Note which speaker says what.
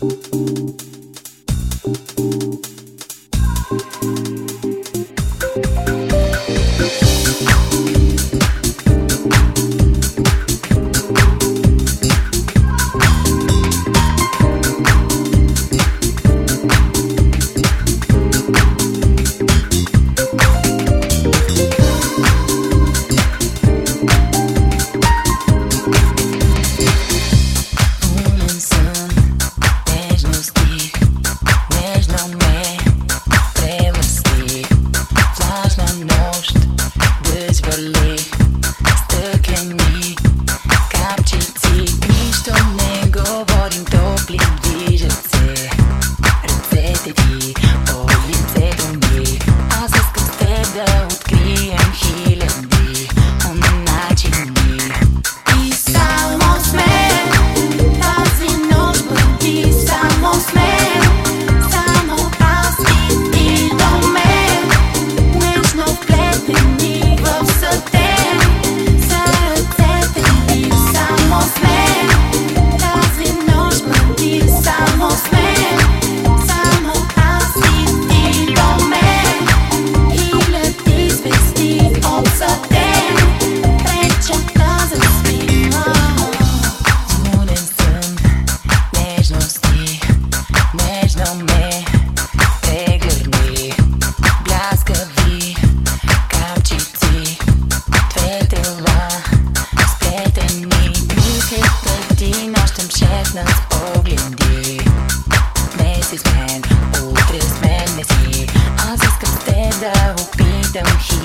Speaker 1: da upidam hiljem